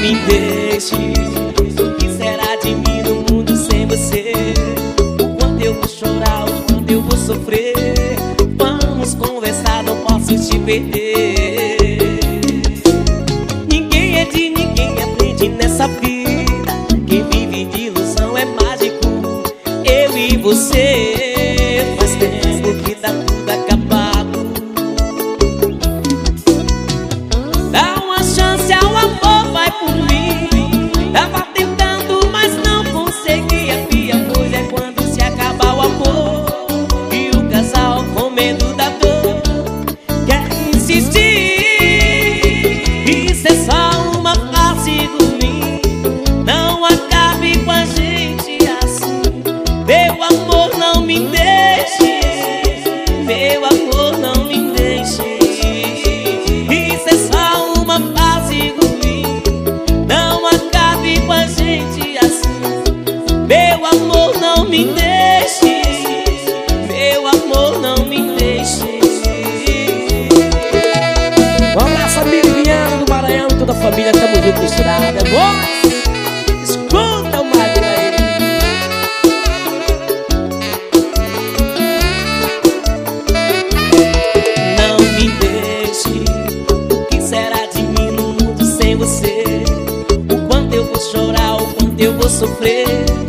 me deixe. O que será de mim no mundo sem você? O quanto eu vou chorar, o quanto eu vou sofrer Vamos conversar, não posso te perder. Ninguém é de ninguém, aprende nessa vida. Quem vive de ilusão é mágico Eu e você me deixe Meu amor, não me deixe Um abraço, amigo Viana do Maranhão, toda a família, tamo junto misturada. Voz, escuta o Magno aí. Não me deixe O que será de mim no mundo sem você? O quanto eu vou chorar, o quanto eu vou sofrer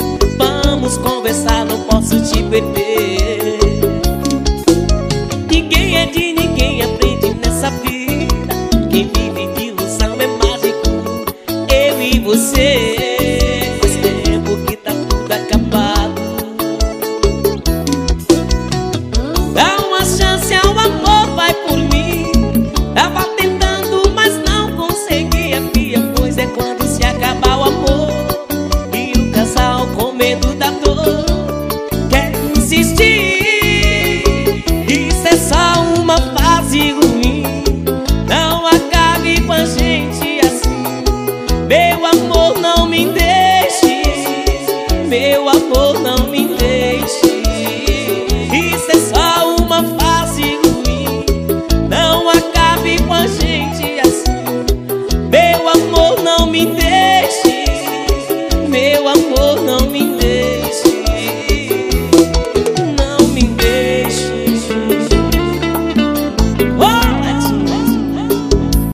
Ninguém é de ninguém, aprende nessa vida. Quem vive de ilusão é mágico. Eu e você. Faz tempo que tá tudo acabado. Dá uma chance ao amor, vai por mim. Tava tentando, mas não consegui. A pior coisa é quando se acaba o amor. E o casal com medo da dor Meu amor, não me deixe. Meu amor, não me deixe. Isso é só uma fase ruim. Não acabe com a gente assim. Meu amor, não me deixe. Meu amor, não me